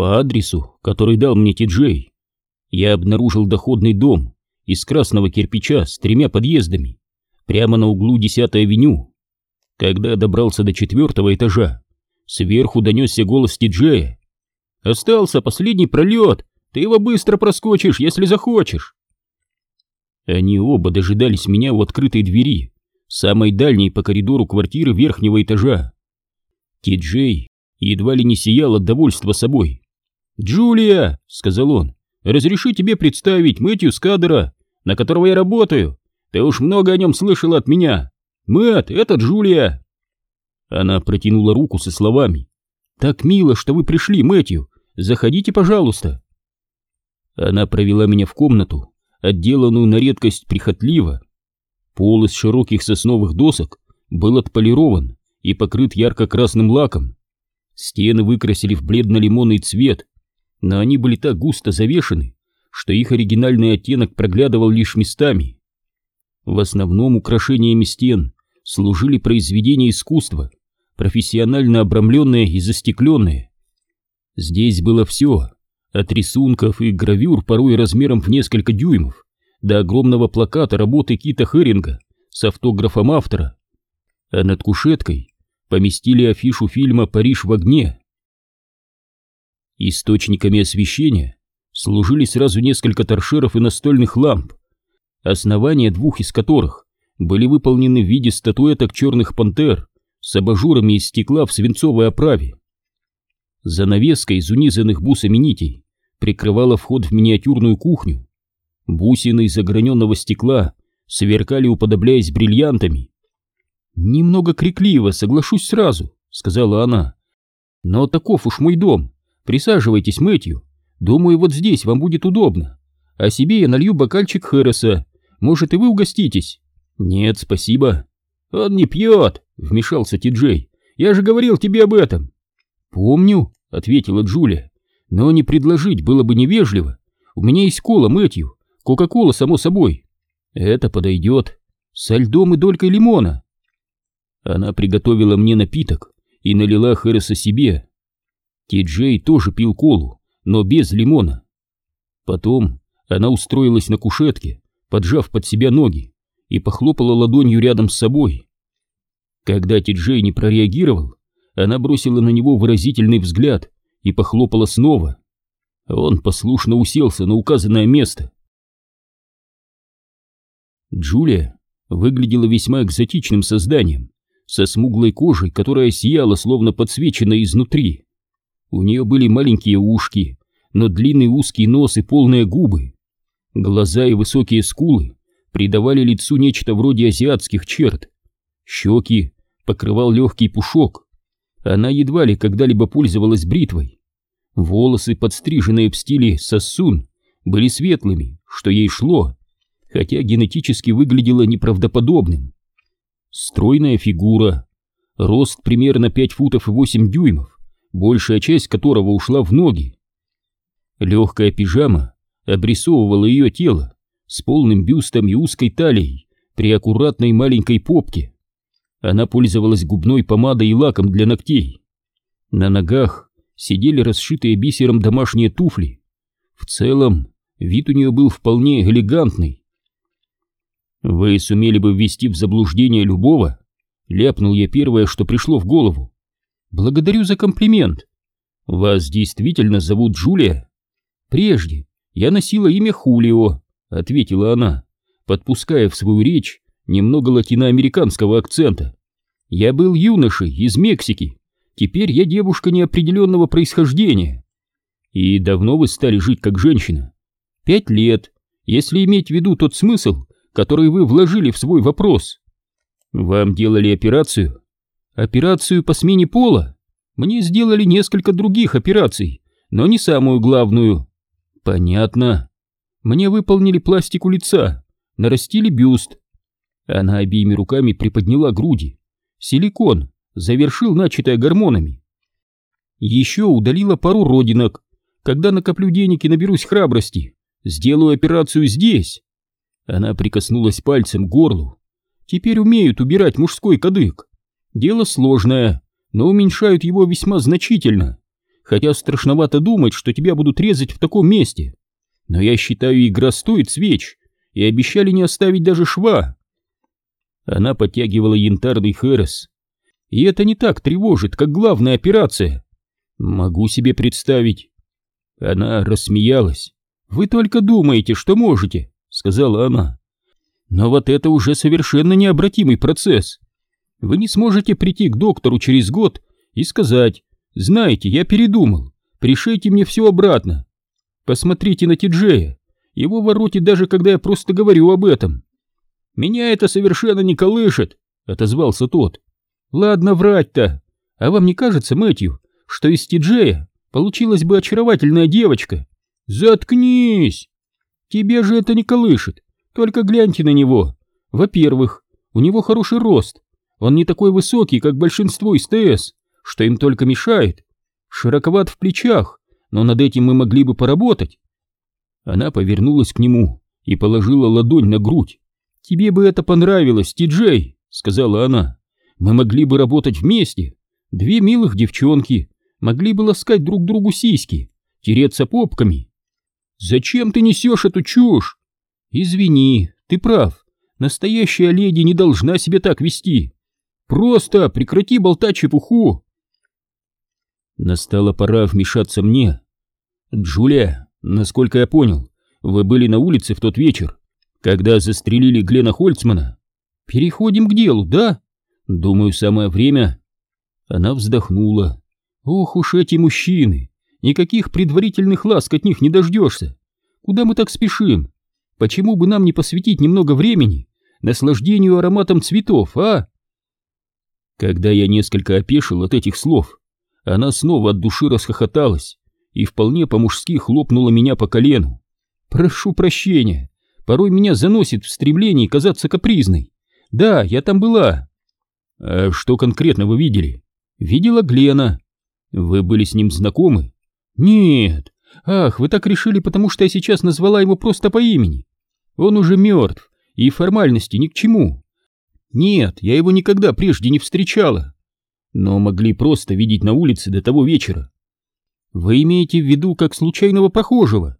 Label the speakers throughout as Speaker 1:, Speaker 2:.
Speaker 1: По адресу, который дал мне Ти-Джей, я обнаружил доходный дом из красного кирпича с тремя подъездами, прямо на углу 10-й авеню. Когда добрался до четвертого этажа, сверху донесся голос Ти-Джея. «Остался последний пролет, ты его быстро проскочишь, если захочешь». Они оба дожидались меня у открытой двери, самой дальней по коридору квартиры верхнего этажа. Ти-Джей едва ли не сиял от довольства собой. «Джулия!» — сказал он. «Разреши тебе представить Мэтью Скадера, на которого я работаю. Ты уж много о нем слышал от меня. Мэтт, это Джулия!» Она протянула руку со словами. «Так мило, что вы пришли, Мэтью. Заходите, пожалуйста». Она провела меня в комнату, отделанную на редкость прихотливо. Пол из широких сосновых досок был отполирован и покрыт ярко-красным лаком. Стены выкрасили в бледно-лимонный цвет, но они были так густо завешены, что их оригинальный оттенок проглядывал лишь местами. В основном украшениями стен служили произведения искусства, профессионально обрамленные и застекленные. Здесь было все, от рисунков и гравюр порой размером в несколько дюймов, до огромного плаката работы Кита Херинга с автографом автора, а над кушеткой поместили афишу фильма «Париж в огне». Источниками освещения служили сразу несколько торшеров и настольных ламп, основания двух из которых были выполнены в виде статуэток черных пантер с абажурами из стекла в свинцовой оправе. Занавеска из унизанных бусами нитей прикрывала вход в миниатюрную кухню. Бусины из ограненного стекла сверкали, уподобляясь бриллиантами. «Немного крикливо, соглашусь сразу», — сказала она. «Но таков уж мой дом. Присаживайтесь, Мэтью. Думаю, вот здесь вам будет удобно. А себе я налью бокальчик Хэрроса. Может, и вы угоститесь?» «Нет, спасибо». «Он не пьет», — вмешался Ти-Джей. «Я же говорил тебе об этом». «Помню», — ответила Джулия. «Но не предложить было бы невежливо. У меня есть кола, Мэтью. Кока-кола, само собой. Это подойдет. Со льдом и долькой лимона». Она приготовила мне напиток и налила Хэрроса себе. Ти-Джей тоже пил колу, но без лимона. Потом она устроилась на кушетке, поджав под себя ноги, и похлопала ладонью рядом с собой. Когда Ти-Джей не прореагировал, она бросила на него выразительный взгляд и похлопала снова. Он послушно уселся на указанное место. Джулия выглядела весьма экзотичным созданием, со смуглой кожей, которая сияла, словно подсвеченная изнутри. У нее были маленькие ушки, но длинный узкий нос и полные губы. Глаза и высокие скулы придавали лицу нечто вроде азиатских черт. Щеки покрывал легкий пушок. Она едва ли когда-либо пользовалась бритвой. Волосы, подстриженные в стиле сассун, были светлыми, что ей шло, хотя генетически выглядело неправдоподобным. Стройная фигура, рост примерно 5 футов и 8 дюймов, большая часть которого ушла в ноги. Легкая пижама обрисовывала ее тело с полным бюстом и узкой талией при аккуратной маленькой попке. Она пользовалась губной помадой и лаком для ногтей. На ногах сидели расшитые бисером домашние туфли. В целом, вид у нее был вполне элегантный. «Вы сумели бы ввести в заблуждение любого?» Ляпнул я первое, что пришло в голову. «Благодарю за комплимент. Вас действительно зовут Джулия?» «Прежде я носила имя Хулио», — ответила она, подпуская в свою речь немного латиноамериканского акцента. «Я был юношей из Мексики. Теперь я девушка неопределенного происхождения». «И давно вы стали жить как женщина?» «Пять лет, если иметь в виду тот смысл, который вы вложили в свой вопрос». «Вам делали операцию?» «Операцию по смене пола? Мне сделали несколько других операций, но не самую главную». «Понятно. Мне выполнили пластику лица, нарастили бюст, она обеими руками приподняла груди. Силикон завершил начатое гормонами. Еще удалила пару родинок. Когда накоплю денег и наберусь храбрости, сделаю операцию здесь. Она прикоснулась пальцем к горлу. Теперь умеют убирать мужской кадык. Дело сложное, но уменьшают его весьма значительно. хотя страшновато думать, что тебя будут резать в таком месте. Но я считаю, игра стоит свеч, и обещали не оставить даже шва. Она подтягивала янтарный херес. И это не так тревожит, как главная операция. Могу себе представить. Она рассмеялась. «Вы только думаете, что можете», — сказала она. «Но вот это уже совершенно необратимый процесс. Вы не сможете прийти к доктору через год и сказать, знаете, я передумал, пришейте мне все обратно. Посмотрите на Тиджея, его воротит даже когда я просто говорю об этом. Меня это совершенно не колышет, отозвался тот. Ладно врать-то, а вам не кажется, Мэтью, что из Тиджея получилась бы очаровательная девочка? Заткнись! Тебе же это не колышет, только гляньте на него. Во-первых, у него хороший рост, он не такой высокий, как большинство из ТС, что им только мешает. Широковат в плечах, но над этим мы могли бы поработать. Она повернулась к нему и положила ладонь на грудь. «Тебе бы это понравилось, Ти-Джей», — сказала она. «Мы могли бы работать вместе. Две милых девчонки могли бы ласкать друг другу сиськи, тереться попками». «Зачем ты несешь эту чушь?» «Извини, ты прав. Настоящая леди не должна себя так вести. Просто прекрати болтать чепуху!» Настала пора вмешаться мне. «Джулия, насколько я понял, вы были на улице в тот вечер, когда застрелили Глена Хольцмана. Переходим к делу, да? Думаю, самое время». Она вздохнула. «Ох уж эти мужчины! Никаких предварительных ласк от них не дождешься. Куда мы так спешим? Почему бы нам не посвятить немного времени наслаждению ароматом цветов, а?» Когда я несколько опешил от этих слов, она снова от души расхохоталась и вполне по-мужски хлопнула меня по колену. «Прошу прощения, порой меня заносит в стремлении казаться капризной. Да, я там была». «А что конкретно вы видели?» «Видела Глена». «Вы были с ним знакомы?» «Нет. Ах, вы так решили, потому что я сейчас назвала его просто по имени. Он уже мертв, и формальности ни к чему. Нет, я его никогда прежде не встречала но могли просто видеть на улице до того вечера. Вы имеете в виду как случайного прохожего?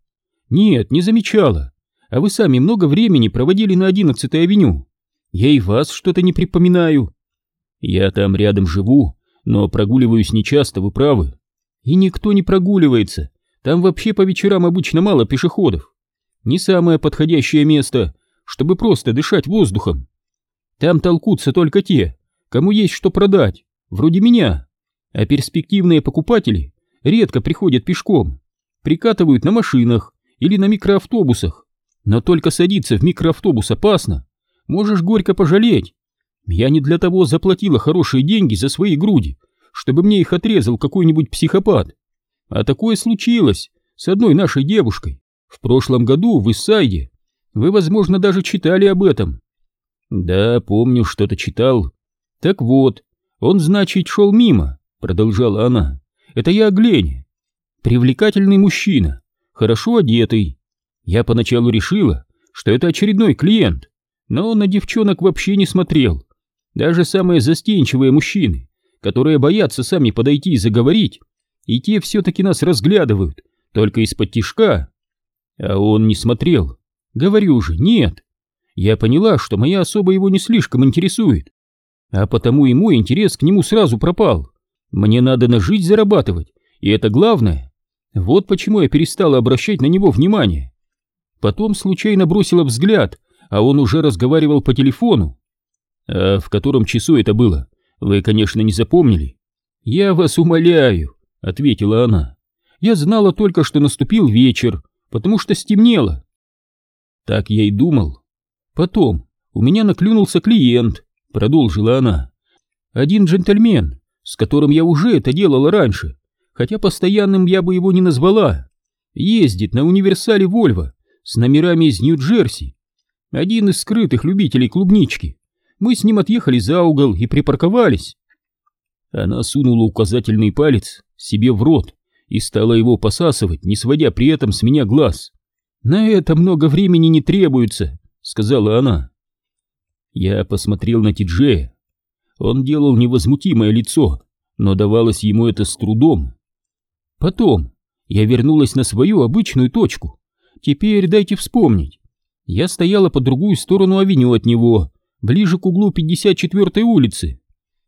Speaker 1: Нет, не замечала. А вы сами много времени проводили на 11-й авеню. Я и вас что-то не припоминаю. Я там рядом живу, но прогуливаюсь нечасто, вы правы. И никто не прогуливается. Там вообще по вечерам обычно мало пешеходов. Не самое подходящее место, чтобы просто дышать воздухом. Там толкутся только те, кому есть что продать вроде меня, а перспективные покупатели редко приходят пешком, прикатывают на машинах или на микроавтобусах, но только садиться в микроавтобус опасно, можешь горько пожалеть. Я не для того заплатила хорошие деньги за свои груди, чтобы мне их отрезал какой-нибудь психопат. А такое случилось с одной нашей девушкой в прошлом году в Иссайде. Вы, возможно, даже читали об этом. Да, помню, что-то читал. Так вот, «Он, значит, шел мимо», — продолжала она. «Это я о Глене. Привлекательный мужчина, хорошо одетый. Я поначалу решила, что это очередной клиент, но на девчонок вообще не смотрел. Даже самые застенчивые мужчины, которые боятся сами подойти и заговорить, и те все-таки нас разглядывают, только из-под тишка. А он не смотрел. Говорю же, нет. Я поняла, что моя особа его не слишком интересует а потому и мой интерес к нему сразу пропал. Мне надо на жизнь зарабатывать, и это главное. Вот почему я перестала обращать на него внимание. Потом случайно бросила взгляд, а он уже разговаривал по телефону. А в котором часу это было, вы, конечно, не запомнили. Я вас умоляю, ответила она. Я знала только, что наступил вечер, потому что стемнело. Так я и думал. Потом у меня наклюнулся клиент, продолжила она. Один джентльмен, с которым я уже это делала раньше, хотя постоянным я бы его не назвала, ездит на универсале Вольво с номерами из Нью-Джерси. Один из скрытых любителей клубнички. Мы с ним отъехали за угол и припарковались. Она сунула указательный палец себе в рот и стала его посасывать, не сводя при этом с меня глаз. «На это много времени не требуется», — сказала она. Я посмотрел на Тиджея. Он делал невозмутимое лицо, но давалось ему это с трудом. Потом я вернулась на свою обычную точку. Теперь дайте вспомнить. Я стояла по другую сторону авеню от него, ближе к углу 54-й улицы.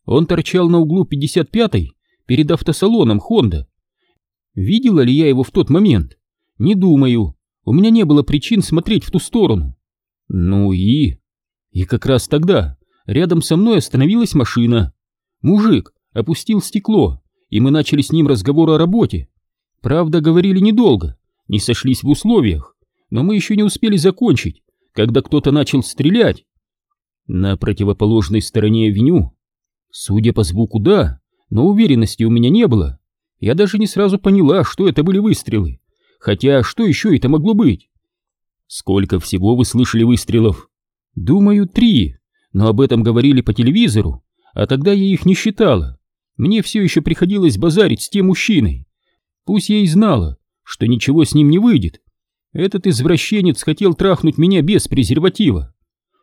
Speaker 1: Он торчал на углу 55-й, перед автосалоном Honda. Видела ли я его в тот момент? Не думаю. У меня не было причин смотреть в ту сторону. Ну и... И как раз тогда рядом со мной остановилась машина. Мужик опустил стекло, и мы начали с ним разговор о работе. Правда, говорили недолго, не сошлись в условиях, но мы еще не успели закончить, когда кто-то начал стрелять. На противоположной стороне авеню. Судя по звуку, да, но уверенности у меня не было. Я даже не сразу поняла, что это были выстрелы. Хотя, что еще это могло быть? Сколько всего вы слышали выстрелов? Думаю, три, но об этом говорили по телевизору, а тогда я их не считала. Мне все еще приходилось базарить с тем мужчиной. Пусть я и знала, что ничего с ним не выйдет. Этот извращенец хотел трахнуть меня без презерватива.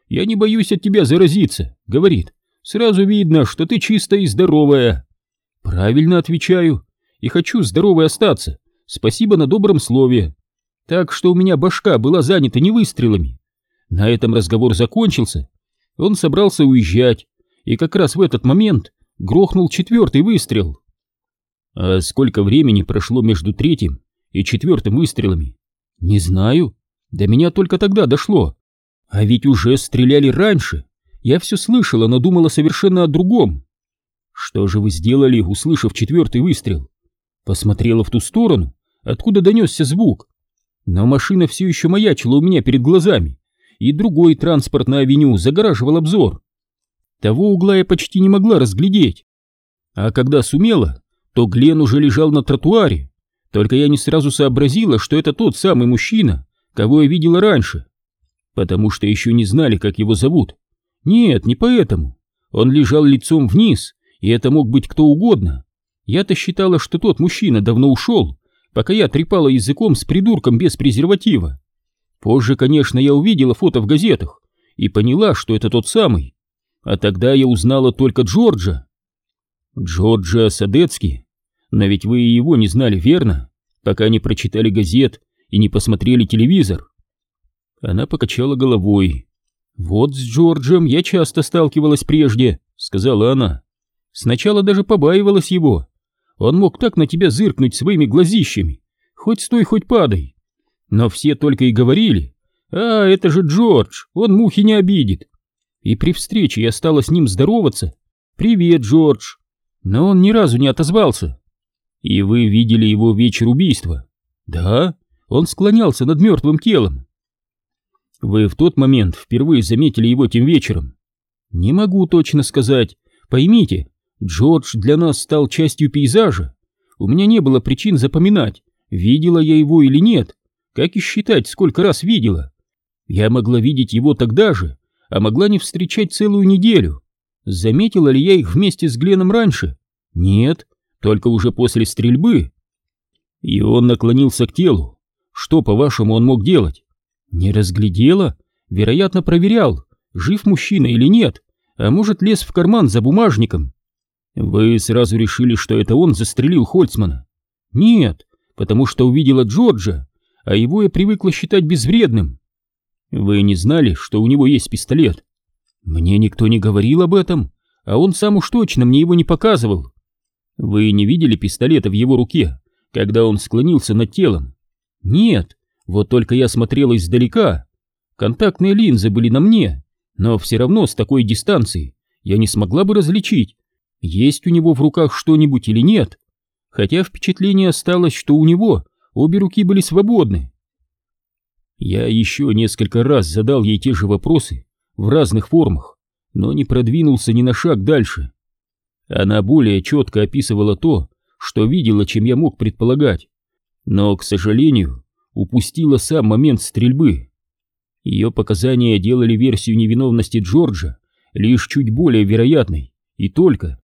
Speaker 1: «Я не боюсь от тебя заразиться», — говорит. «Сразу видно, что ты чистая и здоровая». Правильно отвечаю. И хочу здоровой остаться. Спасибо на добром слове. Так что у меня башка была занята не выстрелами. На этом разговор закончился. Он собрался уезжать, и как раз в этот момент грохнул четвертый выстрел. А сколько времени прошло между третьим и четвертым выстрелами? Не знаю. До меня только тогда дошло. А ведь уже стреляли раньше. Я все слышала, но думала совершенно о другом. Что же вы сделали, услышав четвертый выстрел? Посмотрела в ту сторону, откуда донесся звук. Но машина все еще маячила у меня перед глазами, и другой транспорт на авеню загораживал обзор. Того угла я почти не могла разглядеть. А когда сумела, то Глен уже лежал на тротуаре. Только я не сразу сообразила, что это тот самый мужчина, кого я видела раньше. Потому что еще не знали, как его зовут. Нет, не поэтому. Он лежал лицом вниз, и это мог быть кто угодно. Я-то считала, что тот мужчина давно ушел, пока я трепала языком с придурком без презерватива. Позже, конечно, я увидела фото в газетах и поняла, что это тот самый. А тогда я узнала только Джорджа. Джорджа Садецки. Но ведь вы и его не знали, верно? Пока не прочитали газет и не посмотрели телевизор. Она покачала головой. «Вот с Джорджем я часто сталкивалась прежде», — сказала она. «Сначала даже побаивалась его. Он мог так на тебя зыркнуть своими глазищами. Хоть стой, хоть падай. Но все только и говорили, «А, это же Джордж, он мухи не обидит». И при встрече я стала с ним здороваться. «Привет, Джордж». Но он ни разу не отозвался. «И вы видели его вечер убийства?» «Да, он склонялся над мертвым телом». Вы в тот момент впервые заметили его тем вечером? Не могу точно сказать. Поймите, Джордж для нас стал частью пейзажа. У меня не было причин запоминать, видела я его или нет. Как и считать, сколько раз видела. Я могла видеть его тогда же, а могла не встречать целую неделю. Заметила ли я их вместе с Гленом раньше? Нет, только уже после стрельбы. И он наклонился к телу. Что, по-вашему, он мог делать? Не разглядела? Вероятно, проверял, жив мужчина или нет, а может, лез в карман за бумажником. Вы сразу решили, что это он застрелил Хольцмана? Нет, потому что увидела Джорджа, а его я привыкла считать безвредным. Вы не знали, что у него есть пистолет? Мне никто не говорил об этом, а он сам уж точно мне его не показывал. Вы не видели пистолета в его руке, когда он склонился над телом? Нет, вот только я смотрел издалека. Контактные линзы были на мне, но все равно с такой дистанции я не смогла бы различить, есть у него в руках что-нибудь или нет. Хотя впечатление осталось, что у него обе руки были свободны. Я еще несколько раз задал ей те же вопросы в разных формах, но не продвинулся ни на шаг дальше. Она более четко описывала то, что видела, чем я мог предполагать, но, к сожалению, упустила сам момент стрельбы. Ее показания делали версию невиновности Джорджа лишь чуть более вероятной, и только.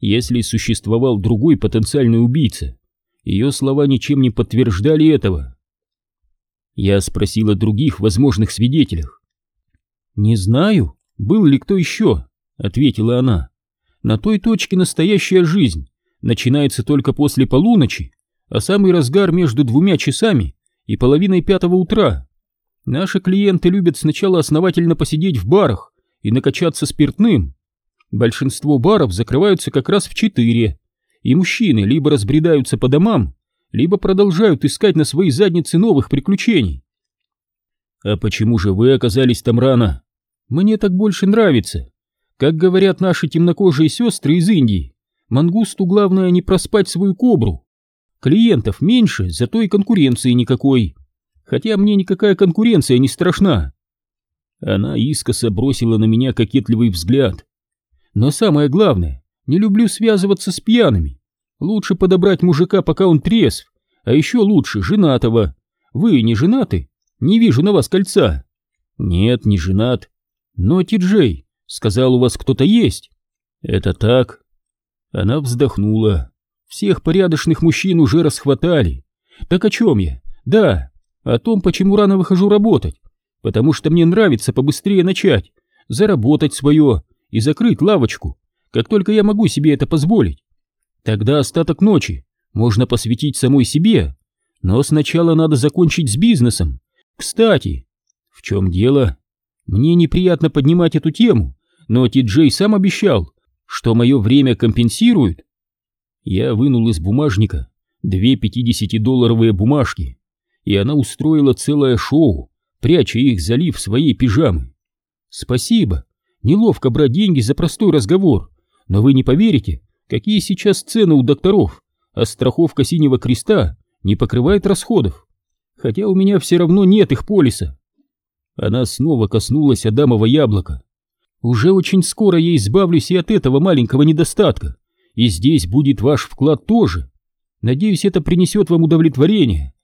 Speaker 1: Если существовал другой потенциальный убийца, ее слова ничем не подтверждали этого. Я спросил о других возможных свидетелях. «Не знаю, был ли кто еще», — ответила она. «На той точке настоящая жизнь, начинается только после полуночи, а самый разгар между двумя часами и половиной пятого утра. Наши клиенты любят сначала основательно посидеть в барах и накачаться спиртным. Большинство баров закрываются как раз в четыре, и мужчины либо разбредаются по домам, либо продолжают искать на своей заднице новых приключений. А почему же вы оказались там рано? Мне так больше нравится. Как говорят наши темнокожие сестры из Индии, мангусту главное не проспать свою кобру. Клиентов меньше, зато и конкуренции никакой. Хотя мне никакая конкуренция не страшна. Она искоса бросила на меня кокетливый взгляд. Но самое главное, не люблю связываться с пьяными. Лучше подобрать мужика, пока он трезв, а еще лучше женатого. Вы не женаты? Не вижу на вас кольца. Нет, не женат. Но, Ти-Джей, сказал, у вас кто-то есть. Это так. Она вздохнула. Всех порядочных мужчин уже расхватали. Так о чем я? Да, о том, почему рано выхожу работать. Потому что мне нравится побыстрее начать, заработать свое и закрыть лавочку, как только я могу себе это позволить. Тогда остаток ночи можно посвятить самой себе, но сначала надо закончить с бизнесом. Кстати, в чем дело? Мне неприятно поднимать эту тему, но Ти-Джей сам обещал, что мое время компенсируют. Я вынул из бумажника две 50-долларовые бумажки, и она устроила целое шоу, пряча их, залив своей пижамы. Спасибо, неловко брать деньги за простой разговор, но вы не поверите, какие сейчас цены у докторов, а страховка синего креста не покрывает расходов, хотя у меня все равно нет их полиса. Она снова коснулась Адамова яблока. Уже очень скоро я избавлюсь и от этого маленького недостатка, и здесь будет ваш вклад тоже. Надеюсь, это принесет вам удовлетворение.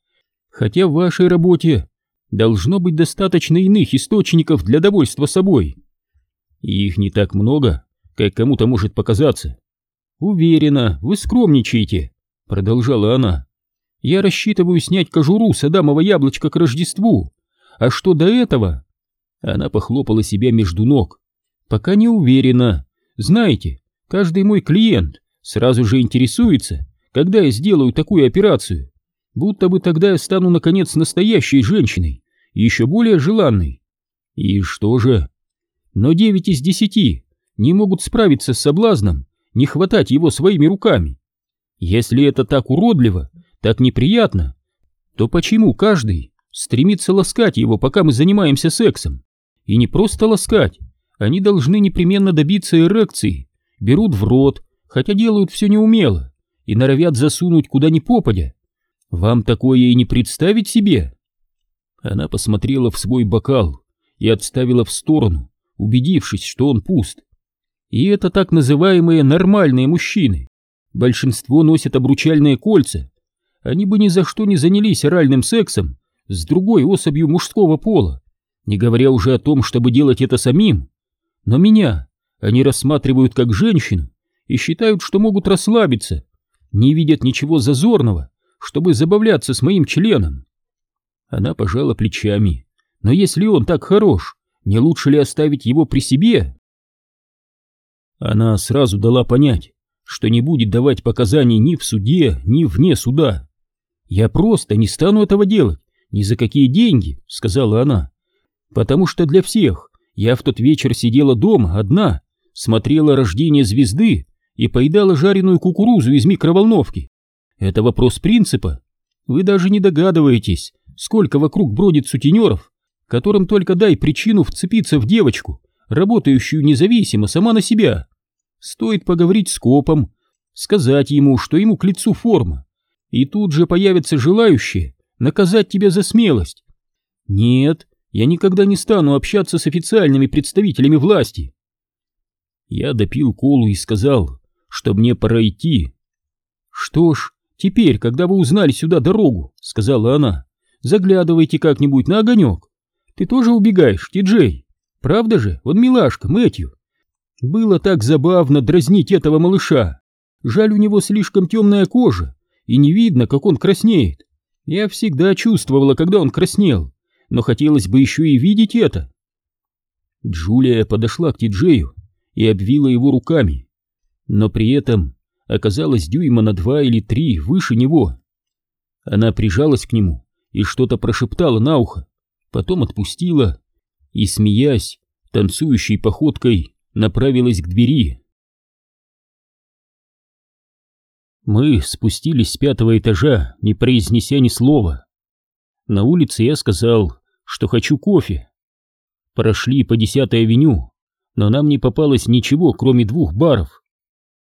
Speaker 1: Хотя в вашей работе должно быть достаточно иных источников для довольства собой. И их не так много, как кому-то может показаться. Уверена, вы скромничаете, продолжала она. Я рассчитываю снять кожуру с Адамова яблочка к Рождеству. А что до этого? Она похлопала себя между ног. Пока не уверена. Знаете, каждый мой клиент сразу же интересуется, когда я сделаю такую операцию. Будто бы тогда я стану, наконец, настоящей женщиной, еще более желанной. И что же? Но девять из десяти не могут справиться с соблазном не хватать его своими руками. Если это так уродливо, так неприятно, то почему каждый стремится ласкать его, пока мы занимаемся сексом? И не просто ласкать, они должны непременно добиться эрекции, берут в рот, хотя делают все неумело, и норовят засунуть куда ни попадя. Вам такое и не представить себе? Она посмотрела в свой бокал и отставила в сторону, убедившись, что он пуст. И это так называемые нормальные мужчины. Большинство носят обручальные кольца. Они бы ни за что не занялись оральным сексом с другой особью мужского пола, не говоря уже о том, чтобы делать это самим. Но меня они рассматривают как женщину и считают, что могут расслабиться, не видят ничего зазорного, чтобы забавляться с моим членом. Она пожала плечами. Но если он так хорош, не лучше ли оставить его при себе? Она сразу дала понять, что не будет давать показаний ни в суде, ни вне суда. «Я просто не стану этого делать, ни за какие деньги», — сказала она, «потому что для всех я в тот вечер сидела дома, одна, смотрела рождение звезды и поедала жареную кукурузу из микроволновки. Это вопрос принципа. Вы даже не догадываетесь, сколько вокруг бродит сутенеров, которым только дай причину вцепиться в девочку, работающую независимо сама на себя. Стоит поговорить с копом, сказать ему, что ему к лицу форма, и тут же появятся желающие наказать тебя за смелость. Нет, я никогда не стану общаться с официальными представителями власти. Я допил колу и сказал, что мне пора идти. Что ж, теперь, когда вы узнали сюда дорогу, сказала она, заглядывайте как-нибудь на огонек. Ты тоже убегаешь, Ти-Джей? Правда же, он милашка, Мэтью. Было так забавно дразнить этого малыша. Жаль, у него слишком темная кожа, и не видно, как он краснеет. Я всегда чувствовала, когда он краснел но хотелось бы еще и видеть это. Джулия подошла к Тиджею и обвила его руками, но при этом оказалась дюйма на два или три выше него. Она прижалась к нему и что-то прошептала на ухо, потом отпустила и, смеясь, танцующей походкой направилась к двери. Мы спустились с пятого этажа, не произнеся ни слова. На улице я сказал, что хочу кофе. Прошли по десятой авеню, но нам не попалось ничего, кроме двух баров.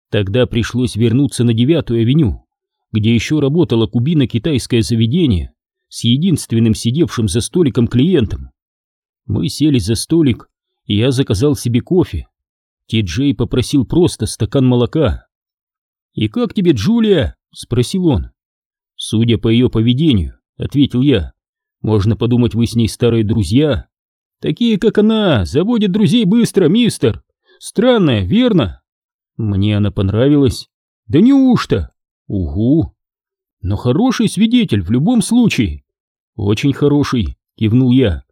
Speaker 1: Тогда пришлось вернуться на девятую авеню, где еще работало кубино-китайское заведение с единственным сидевшим за столиком клиентом. Мы сели за столик, и я заказал себе кофе. Ти-Джей попросил просто стакан молока. «И как тебе, Джулия?» — спросил он. «Судя по ее поведению», — ответил я, — «можно подумать, вы с ней старые друзья». «Такие, как она, заводят друзей быстро, мистер. Странная, верно?» Мне она понравилась. «Да неужто?» «Угу». «Но хороший свидетель в любом случае». «Очень хороший», — кивнул я.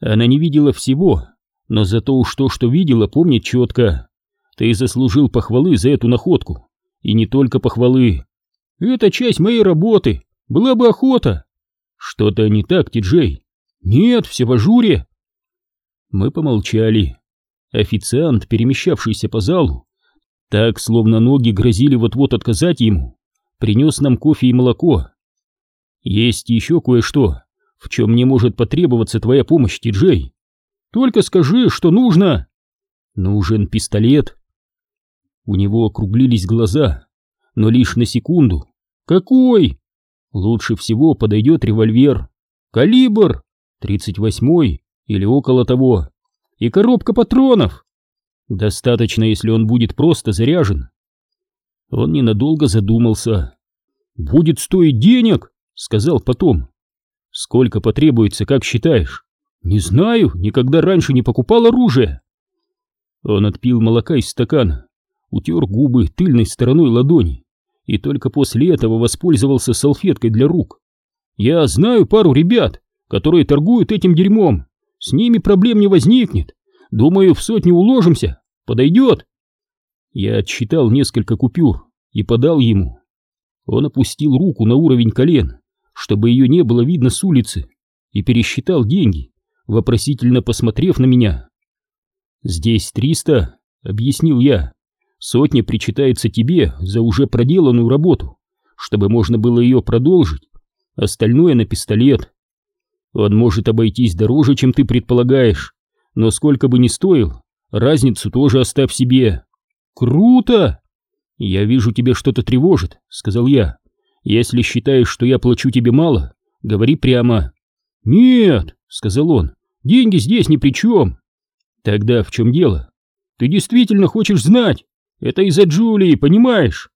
Speaker 1: Она не видела всего, но зато уж то, что видела, помнит четко. Ты заслужил похвалы за эту находку. И не только похвалы. Это часть моей работы. Была бы охота. Что-то не так, Ти-Джей. Нет, все в ажуре. Мы помолчали. Официант, перемещавшийся по залу, так, словно ноги грозили вот-вот отказать ему, принес нам кофе и молоко. Есть еще кое-что, в чем мне может потребоваться твоя помощь, Ти-Джей. Только скажи, что нужно. Нужен пистолет. У него округлились глаза, но лишь на секунду. Какой? Лучше всего подойдет револьвер. Калибр 38 или около того. И коробка патронов. Достаточно, если он будет просто заряжен. Он ненадолго задумался. «Будет стоить денег», — сказал потом. «Сколько потребуется, как считаешь?» «Не знаю, никогда раньше не покупал оружие». Он отпил молока из стакана, утер губы тыльной стороной ладони и только после этого воспользовался салфеткой для рук. «Я знаю пару ребят, которые торгуют этим дерьмом. С ними проблем не возникнет. Думаю, в сотню уложимся. Подойдет?» Я отсчитал несколько купюр и подал ему. Он опустил руку на уровень колен, чтобы ее не было видно с улицы, и пересчитал деньги вопросительно посмотрев на меня. «Здесь триста», — объяснил я. «Сотня причитается тебе за уже проделанную работу, чтобы можно было ее продолжить. Остальное на пистолет. Он может обойтись дороже, чем ты предполагаешь, но сколько бы ни стоил, разницу тоже оставь себе». «Круто!» «Я вижу, тебе что-то тревожит», — сказал я. «Если считаешь, что я плачу тебе мало, говори прямо». «Нет», — сказал он, — «деньги здесь ни при чем». «Тогда в чем дело? Ты действительно хочешь знать? Это из-за Джулии, понимаешь?»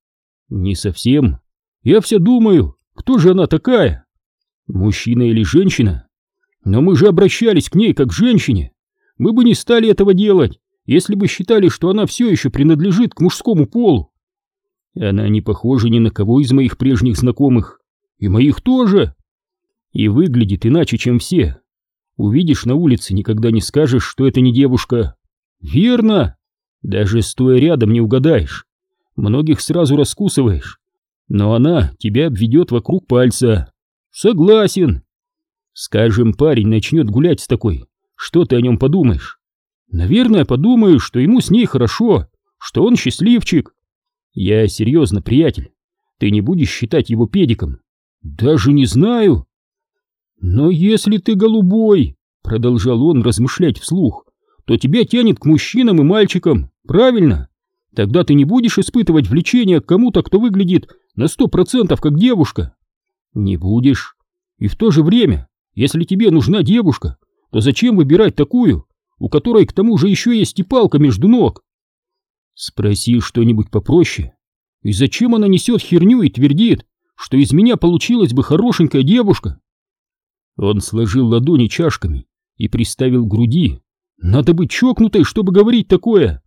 Speaker 1: «Не совсем. Я все думаю, кто же она такая? Мужчина или женщина? Но мы же обращались к ней как к женщине. Мы бы не стали этого делать, если бы считали, что она все еще принадлежит к мужскому полу. Она не похожа ни на кого из моих прежних знакомых. И моих тоже и выглядит иначе, чем все. Увидишь на улице, никогда не скажешь, что это не девушка. Верно! Даже стоя рядом не угадаешь. Многих сразу раскусываешь. Но она тебя обведет вокруг пальца. Согласен. Скажем, парень начнет гулять с такой. Что ты о нем подумаешь? Наверное, подумаю, что ему с ней хорошо, что он счастливчик. Я серьезно, приятель. Ты не будешь считать его педиком? Даже не знаю. «Но если ты голубой», — продолжал он размышлять вслух, «то тебя тянет к мужчинам и мальчикам, правильно? Тогда ты не будешь испытывать влечение к кому-то, кто выглядит на сто процентов как девушка». «Не будешь. И в то же время, если тебе нужна девушка, то зачем выбирать такую, у которой к тому же еще есть и палка между ног?» «Спроси что-нибудь попроще. И зачем она несет херню и твердит, что из меня получилась бы хорошенькая девушка?» Он сложил ладони чашками и приставил к груди. Надо быть чокнутой, чтобы говорить такое.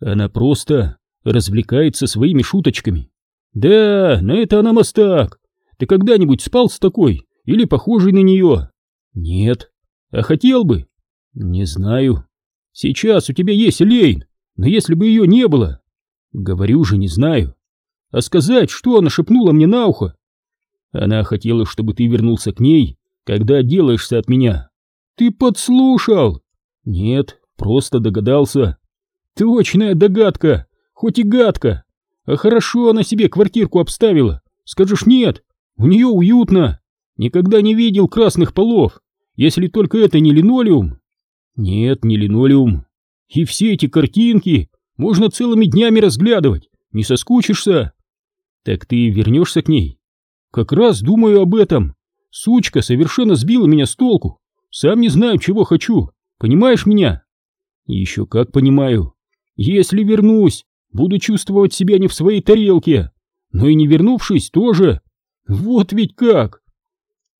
Speaker 1: Она просто развлекается своими шуточками. Да, на это она мастак. Ты когда-нибудь спал с такой или похожей на нее? Нет. А хотел бы? Не знаю. Сейчас у тебя есть Лейн, но если бы ее не было... Говорю же, не знаю. а сказать, что она шепнула мне на ухо. Она хотела, чтобы ты вернулся к ней, когда отделаешься от меня. Ты подслушал? Нет, просто догадался. Точная догадка, хоть и гадка. А хорошо она себе квартирку обставила. Скажешь нет, у нее уютно. Никогда не видел красных полов, если только это не линолеум. Нет, не линолеум. И все эти картинки можно целыми днями разглядывать, не соскучишься. Так ты вернешься к ней? Как раз думаю об этом. Сучка совершенно сбила меня с толку. Сам не знаю, чего хочу. Понимаешь меня? Еще как понимаю. Если вернусь, буду чувствовать себя не в своей тарелке. Но и не вернувшись тоже. Вот ведь как!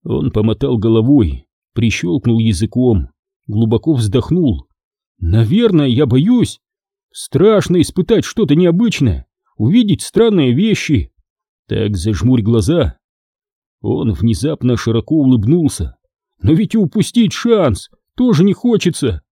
Speaker 1: Он помотал головой, прищелкнул языком, глубоко вздохнул. Наверное, я боюсь. Страшно испытать что-то необычное, увидеть странные вещи. Так зажмурь глаза. Он внезапно широко улыбнулся. Но ведь и упустить шанс тоже не хочется.